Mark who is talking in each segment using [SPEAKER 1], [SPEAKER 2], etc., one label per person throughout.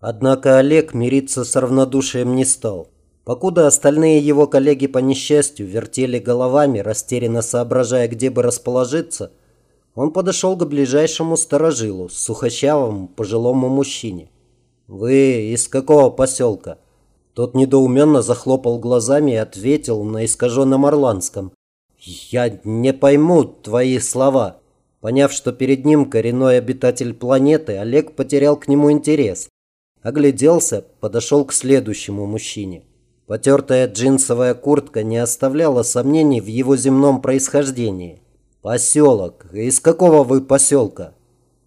[SPEAKER 1] Однако Олег мириться с равнодушием не стал. Покуда остальные его коллеги по несчастью вертели головами, растерянно соображая, где бы расположиться, он подошел к ближайшему сторожилу, сухощавому пожилому мужчине. «Вы из какого поселка?» Тот недоуменно захлопал глазами и ответил на искаженном орландском. «Я не пойму твои слова». Поняв, что перед ним коренной обитатель планеты, Олег потерял к нему интерес. Огляделся, подошел к следующему мужчине. Потертая джинсовая куртка не оставляла сомнений в его земном происхождении. «Поселок. Из какого вы поселка?»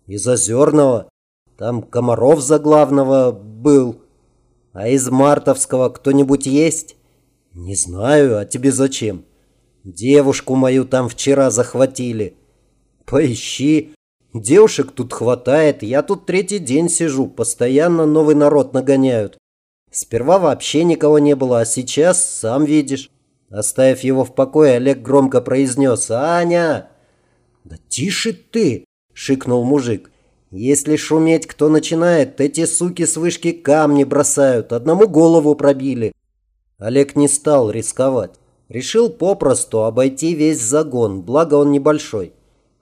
[SPEAKER 1] «Из Озерного. Там Комаров за главного был. А из Мартовского кто-нибудь есть?» «Не знаю. А тебе зачем?» «Девушку мою там вчера захватили». «Поищи. Девушек тут хватает. Я тут третий день сижу. Постоянно новый народ нагоняют. Сперва вообще никого не было, а сейчас, сам видишь. Оставив его в покое, Олег громко произнес «Аня!» «Да тише ты!» – шикнул мужик. «Если шуметь кто начинает, эти суки с вышки камни бросают, одному голову пробили». Олег не стал рисковать. Решил попросту обойти весь загон, благо он небольшой.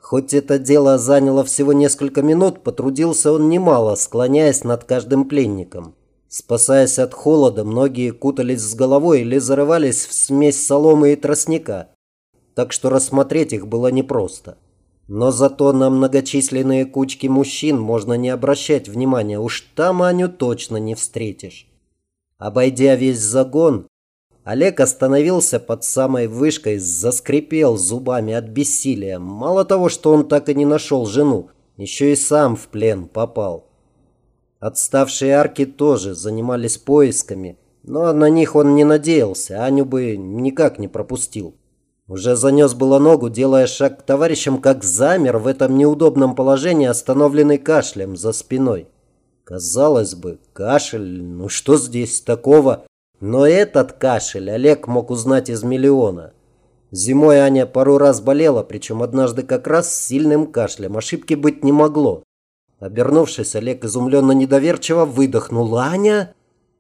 [SPEAKER 1] Хоть это дело заняло всего несколько минут, потрудился он немало, склоняясь над каждым пленником. Спасаясь от холода, многие кутались с головой или зарывались в смесь соломы и тростника, так что рассмотреть их было непросто. Но зато на многочисленные кучки мужчин можно не обращать внимания, уж там Аню точно не встретишь. Обойдя весь загон, Олег остановился под самой вышкой, заскрипел зубами от бессилия. Мало того, что он так и не нашел жену, еще и сам в плен попал. Отставшие арки тоже занимались поисками, но на них он не надеялся, Аню бы никак не пропустил. Уже занес было ногу, делая шаг к товарищам, как замер в этом неудобном положении, остановленный кашлем за спиной. Казалось бы, кашель, ну что здесь такого? Но этот кашель Олег мог узнать из миллиона. Зимой Аня пару раз болела, причем однажды как раз с сильным кашлем. Ошибки быть не могло. Обернувшись, Олег изумленно недоверчиво выдохнул. «Аня?»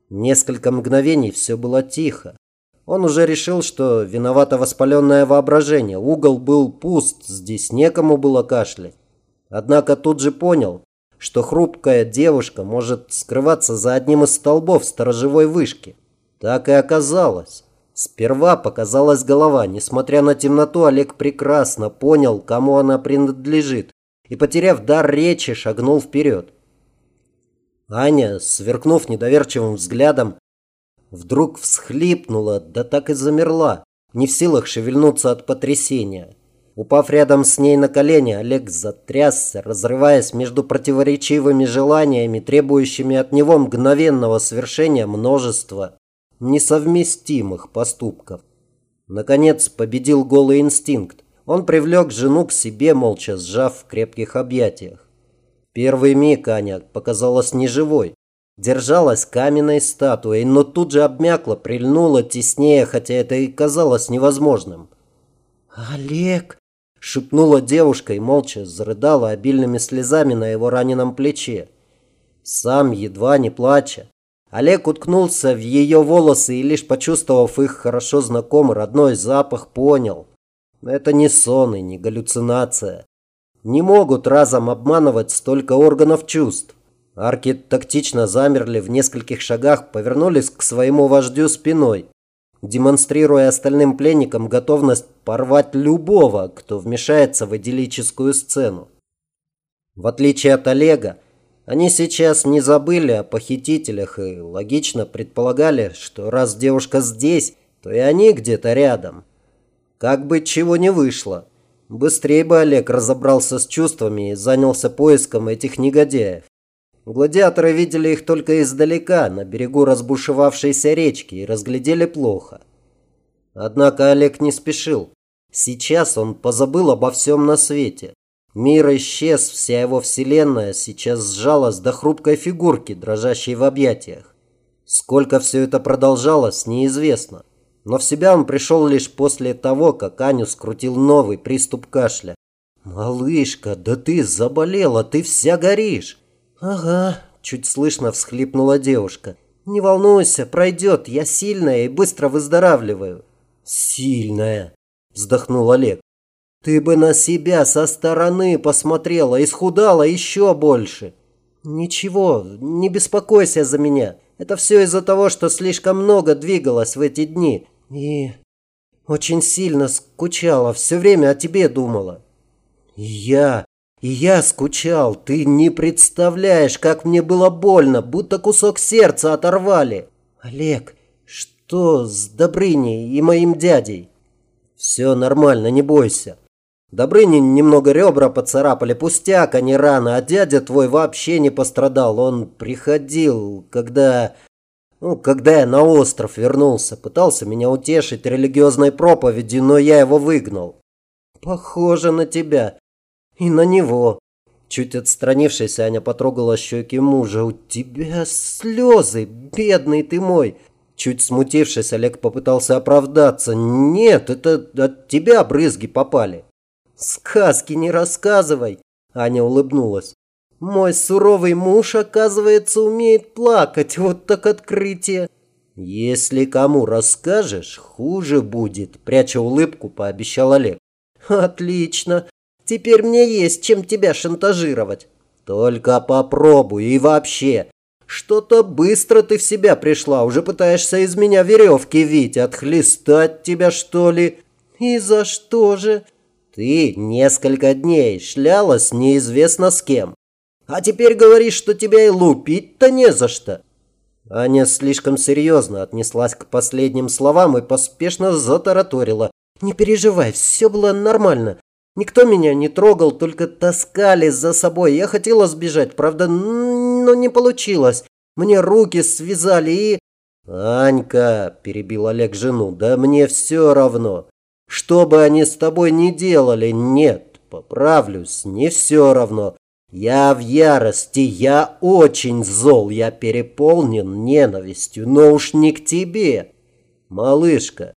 [SPEAKER 1] Несколько мгновений все было тихо. Он уже решил, что виновато воспаленное воображение. Угол был пуст, здесь некому было кашлять. Однако тут же понял, что хрупкая девушка может скрываться за одним из столбов сторожевой вышки. Так и оказалось. Сперва показалась голова. Несмотря на темноту, Олег прекрасно понял, кому она принадлежит и, потеряв дар речи, шагнул вперед. Аня, сверкнув недоверчивым взглядом, вдруг всхлипнула, да так и замерла, не в силах шевельнуться от потрясения. Упав рядом с ней на колени, Олег затрясся, разрываясь между противоречивыми желаниями, требующими от него мгновенного свершения множества несовместимых поступков. Наконец победил голый инстинкт. Он привлек жену к себе, молча сжав в крепких объятиях. Первый миг Аня показалась неживой. Держалась каменной статуей, но тут же обмякла, прильнула теснее, хотя это и казалось невозможным. «Олег!» – шепнула девушка и молча зарыдала обильными слезами на его раненом плече. Сам, едва не плача, Олег уткнулся в ее волосы и, лишь почувствовав их хорошо знакомый родной запах, понял. Это не сон и не галлюцинация. Не могут разом обманывать столько органов чувств. Арки тактично замерли в нескольких шагах, повернулись к своему вождю спиной, демонстрируя остальным пленникам готовность порвать любого, кто вмешается в идиллическую сцену. В отличие от Олега, они сейчас не забыли о похитителях и логично предполагали, что раз девушка здесь, то и они где-то рядом. Как бы чего не вышло. Быстрее бы Олег разобрался с чувствами и занялся поиском этих негодяев. Гладиаторы видели их только издалека, на берегу разбушевавшейся речки, и разглядели плохо. Однако Олег не спешил. Сейчас он позабыл обо всем на свете. Мир исчез, вся его вселенная сейчас сжалась до хрупкой фигурки, дрожащей в объятиях. Сколько все это продолжалось, неизвестно. Но в себя он пришел лишь после того, как Аню скрутил новый приступ кашля. «Малышка, да ты заболела, ты вся горишь!» «Ага», – Чуть слышно всхлипнула девушка. «Не волнуйся, пройдет. Я сильная и быстро выздоравливаю». «Сильная», вздохнул Олег. Ты бы на себя со стороны посмотрела, исхудала еще больше. Ничего, не беспокойся за меня. Это все из-за того, что слишком много двигалась в эти дни. И очень сильно скучала, все время о тебе думала. И я, и я скучал. Ты не представляешь, как мне было больно, будто кусок сердца оторвали. Олег, что с Добрыней и моим дядей? Все нормально, не бойся. Добрынин немного ребра поцарапали, пустяк, а не рано, а дядя твой вообще не пострадал. Он приходил, когда... Ну, когда я на остров вернулся, пытался меня утешить религиозной проповедью, но я его выгнал. Похоже на тебя. И на него. Чуть отстранившись, Аня потрогала щеки мужа. У тебя слезы, бедный ты мой. Чуть смутившись, Олег попытался оправдаться. «Нет, это от тебя брызги попали». «Сказки не рассказывай», – Аня улыбнулась. «Мой суровый муж, оказывается, умеет плакать. Вот так открытие». «Если кому расскажешь, хуже будет», – пряча улыбку, пообещал Олег. «Отлично. Теперь мне есть чем тебя шантажировать». «Только попробуй и вообще. Что-то быстро ты в себя пришла, уже пытаешься из меня веревки вить, отхлестать тебя, что ли? И за что же? Ты несколько дней шлялась неизвестно с кем. А теперь говоришь, что тебя и лупить-то не за что. Аня слишком серьезно отнеслась к последним словам и поспешно затараторила. «Не переживай, все было нормально. Никто меня не трогал, только таскали за собой. Я хотела сбежать, правда, но не получилось. Мне руки связали и... «Анька», – перебил Олег жену, – «да мне все равно. Что бы они с тобой ни делали, нет, поправлюсь, не все равно. Я в ярости, я очень зол, я переполнен ненавистью, но уж не к тебе. Малышка,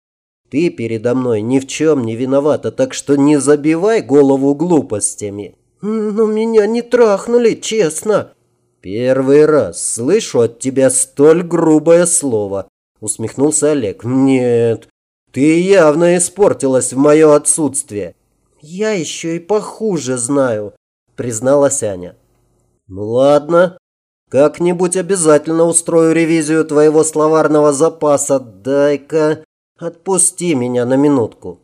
[SPEAKER 1] ты передо мной ни в чем не виновата, так что не забивай голову глупостями. Но меня не трахнули, честно. Первый раз слышу от тебя столь грубое слово, усмехнулся Олег. Нет, ты явно испортилась в мое отсутствие. Я еще и похуже знаю, призналась Аня. Ну ладно, как-нибудь обязательно устрою ревизию твоего словарного запаса. Дай-ка «Отпусти меня на минутку».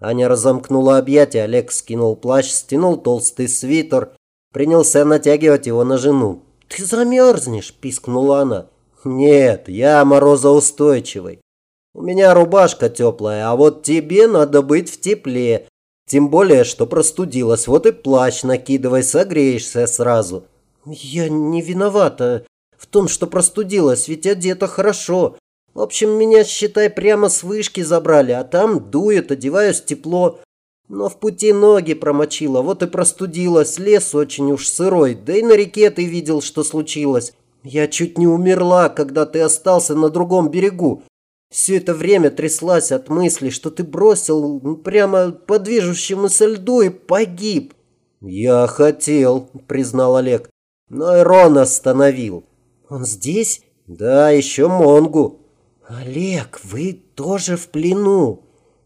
[SPEAKER 1] Аня разомкнула объятия, Олег скинул плащ, стянул толстый свитер, принялся натягивать его на жену. «Ты замерзнешь!» – пискнула она. «Нет, я морозоустойчивый. У меня рубашка теплая, а вот тебе надо быть в тепле. Тем более, что простудилась. Вот и плащ накидывай, согреешься сразу». «Я не виновата в том, что простудилась, ведь одета хорошо. В общем, меня, считай, прямо с вышки забрали, а там дует, одеваюсь тепло. Но в пути ноги промочила, вот и простудилась, лес очень уж сырой, да и на реке ты видел, что случилось. Я чуть не умерла, когда ты остался на другом берегу. Все это время тряслась от мысли, что ты бросил прямо по движущемуся льду и погиб. «Я хотел», — признал Олег, — «но Ирон остановил». «Он здесь?» «Да, еще Монгу». «Олег, вы тоже в плену?»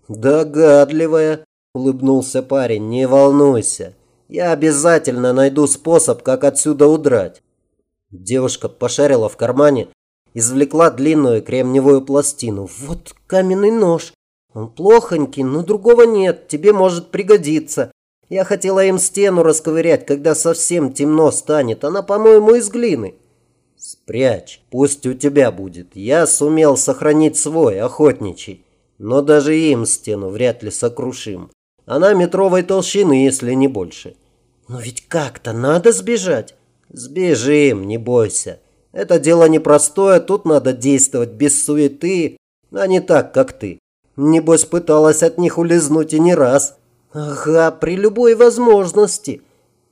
[SPEAKER 1] «Догадливая», – улыбнулся парень, – «не волнуйся. Я обязательно найду способ, как отсюда удрать». Девушка пошарила в кармане, извлекла длинную кремниевую пластину. «Вот каменный нож. Он плохонький, но другого нет, тебе может пригодиться. Я хотела им стену расковырять, когда совсем темно станет. Она, по-моему, из глины». Спрячь, пусть у тебя будет. Я сумел сохранить свой, охотничий. Но даже им стену вряд ли сокрушим. Она метровой толщины, если не больше. Но ведь как-то надо сбежать. Сбежим, не бойся. Это дело непростое, тут надо действовать без суеты, а не так, как ты. Небось, пыталась от них улизнуть и не раз. Ага, при любой возможности.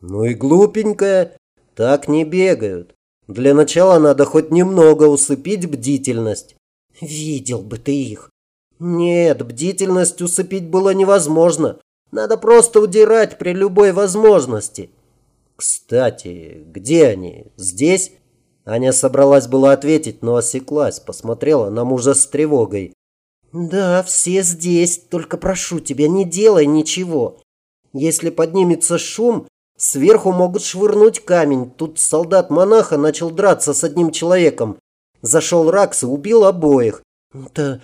[SPEAKER 1] Ну и глупенькая. Так не бегают. Для начала надо хоть немного усыпить бдительность. Видел бы ты их. Нет, бдительность усыпить было невозможно. Надо просто удирать при любой возможности. Кстати, где они? Здесь? Аня собралась было ответить, но осеклась, посмотрела на мужа с тревогой. «Да, все здесь, только прошу тебя, не делай ничего. Если поднимется шум, сверху могут швырнуть камень. Тут солдат-монаха начал драться с одним человеком. Зашел Ракс и убил обоих. Это...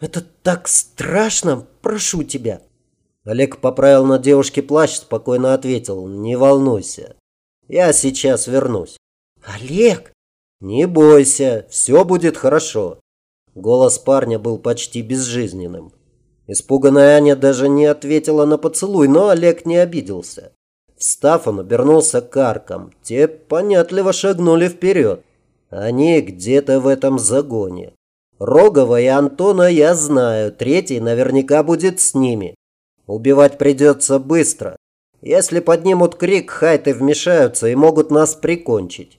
[SPEAKER 1] это так страшно, прошу тебя». Олег поправил на девушке плащ, спокойно ответил, «Не волнуйся, я сейчас вернусь».
[SPEAKER 2] «Олег!»
[SPEAKER 1] «Не бойся, все будет хорошо». Голос парня был почти безжизненным. Испуганная Аня даже не ответила на поцелуй, но Олег не обиделся. Встав, он обернулся к аркам. Те понятливо шагнули вперед. Они где-то в этом загоне. Рогова и Антона я знаю, третий наверняка будет с ними. Убивать придется быстро. Если поднимут крик, хайты вмешаются и могут нас прикончить.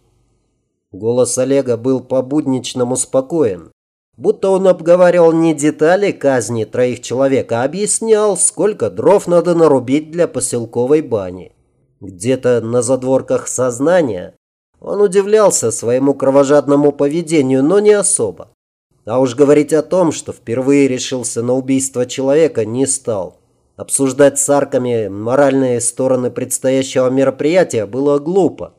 [SPEAKER 1] Голос Олега был по-будничному спокоен. Будто он обговаривал не детали казни троих человек, а объяснял, сколько дров надо нарубить для поселковой бани. Где-то на задворках сознания он удивлялся своему кровожадному поведению, но не особо. А уж говорить о том, что впервые решился на убийство человека, не стал. Обсуждать с арками моральные стороны предстоящего мероприятия было глупо.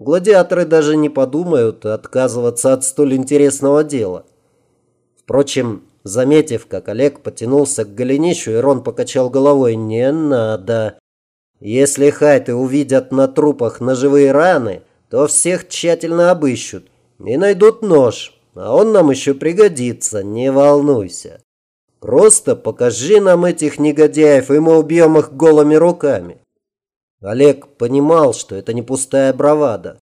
[SPEAKER 1] Гладиаторы даже не подумают отказываться от столь интересного дела. Впрочем, заметив, как Олег потянулся к голенищу, Ирон покачал головой. «Не надо. Если хайты увидят на трупах ножевые раны, то всех тщательно обыщут и найдут нож, а он нам еще пригодится, не волнуйся. Просто покажи нам этих негодяев, и мы убьем их голыми руками». Олег понимал, что это не пустая бравада.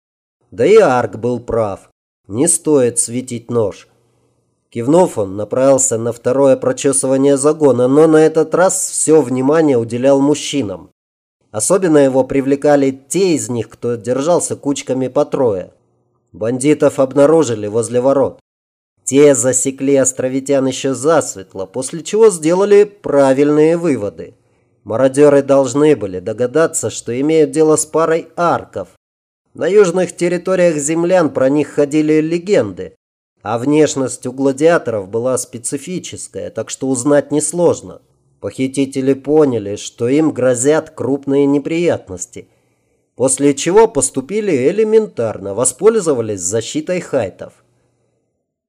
[SPEAKER 1] Да и Арк был прав. Не стоит светить нож. Кивнув, он направился на второе прочесывание загона, но на этот раз все внимание уделял мужчинам. Особенно его привлекали те из них, кто держался кучками по трое. Бандитов обнаружили возле ворот. Те засекли островитян еще засветло, после чего сделали правильные выводы. Мародеры должны были догадаться, что имеют дело с парой арков. На южных территориях землян про них ходили легенды, а внешность у гладиаторов была специфическая, так что узнать несложно. Похитители поняли, что им грозят крупные неприятности, после чего поступили элементарно, воспользовались защитой хайтов.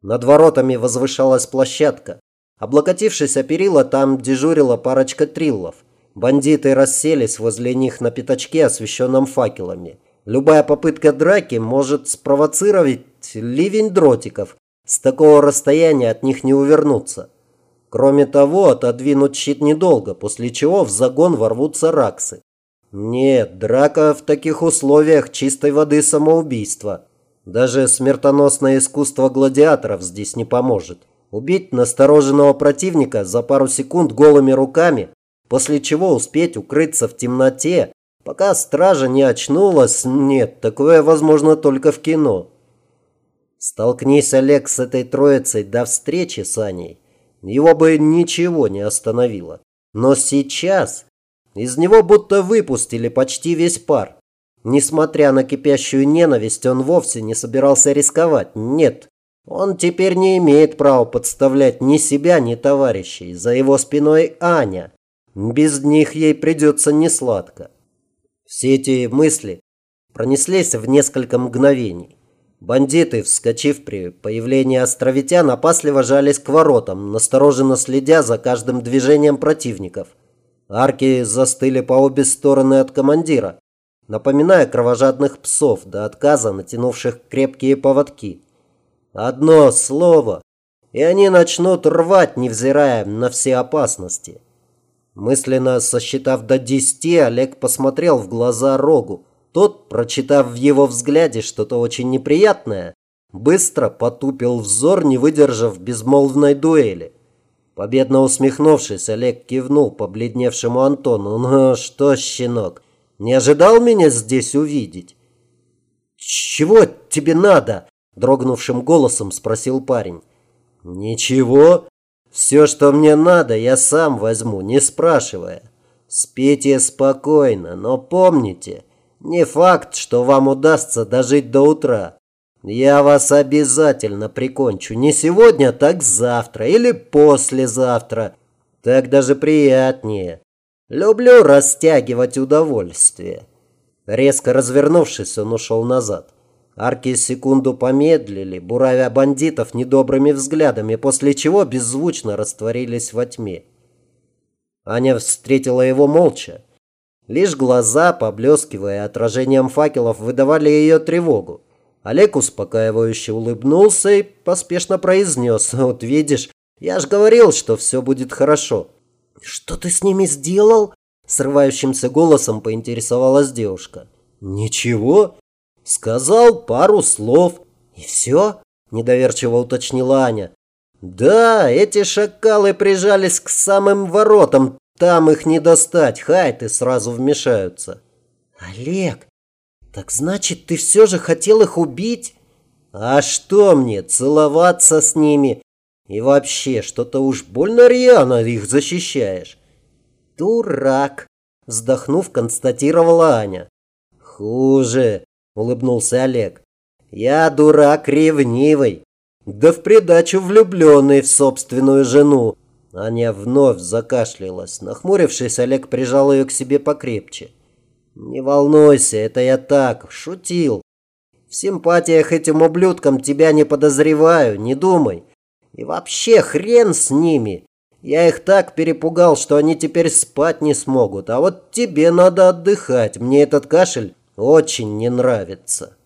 [SPEAKER 1] Над воротами возвышалась площадка. Облокотившись о перила, там дежурила парочка триллов. Бандиты расселись возле них на пятачке, освещенном факелами. Любая попытка драки может спровоцировать ливень дротиков. С такого расстояния от них не увернуться. Кроме того, отодвинуть щит недолго, после чего в загон ворвутся раксы. Нет, драка в таких условиях чистой воды самоубийство. Даже смертоносное искусство гладиаторов здесь не поможет. Убить настороженного противника за пару секунд голыми руками после чего успеть укрыться в темноте, пока стража не очнулась, нет, такое возможно только в кино. Столкнись Олег с этой троицей до встречи с Аней, его бы ничего не остановило. Но сейчас из него будто выпустили почти весь пар. Несмотря на кипящую ненависть, он вовсе не собирался рисковать. Нет, он теперь не имеет права подставлять ни себя, ни товарищей. За его спиной Аня. Без них ей придется несладко. Все эти мысли пронеслись в несколько мгновений. Бандиты, вскочив при появлении островитян, опасливо жались к воротам, настороженно следя за каждым движением противников. Арки застыли по обе стороны от командира, напоминая кровожадных псов до отказа, натянувших крепкие поводки. Одно слово, и они начнут рвать, невзирая на все опасности. Мысленно сосчитав до десяти, Олег посмотрел в глаза Рогу. Тот, прочитав в его взгляде что-то очень неприятное, быстро потупил взор, не выдержав безмолвной дуэли. Победно усмехнувшись, Олег кивнул побледневшему Антону. «Ну что, щенок, не ожидал меня здесь увидеть?» «Чего тебе надо?» – дрогнувшим голосом спросил парень. «Ничего. Все, что мне надо, я сам возьму, не спрашивая. Спите спокойно, но помните, не факт, что вам удастся дожить до утра. Я вас обязательно прикончу. Не сегодня, так завтра или послезавтра. Так даже приятнее. Люблю растягивать удовольствие. Резко развернувшись, он ушел назад. Арки секунду помедлили, буравя бандитов недобрыми взглядами, после чего беззвучно растворились во тьме. Аня встретила его молча. Лишь глаза, поблескивая отражением факелов, выдавали ее тревогу. Олег успокаивающе улыбнулся и поспешно произнес. «Вот видишь, я ж говорил, что все будет хорошо». «Что ты с ними сделал?» Срывающимся голосом поинтересовалась девушка. «Ничего. Сказал пару слов. И все?» Недоверчиво уточнила Аня. «Да, эти шакалы прижались к самым воротам. Там их не достать. Хайты сразу вмешаются». «Олег, так значит, ты все же хотел их убить?» «А что мне, целоваться с ними? И вообще, что-то уж больно рьяно их защищаешь». «Дурак!» – вздохнув, констатировала Аня. «Хуже!» – улыбнулся Олег. «Я дурак ревнивый, да в придачу влюбленный в собственную жену». Аня вновь закашлялась. Нахмурившись, Олег прижал ее к себе покрепче. «Не волнуйся, это я так, шутил. В симпатиях этим ублюдкам тебя не подозреваю, не думай. И вообще хрен с ними. Я их так перепугал, что они теперь спать не смогут. А вот тебе надо отдыхать. Мне этот кашель очень не нравится.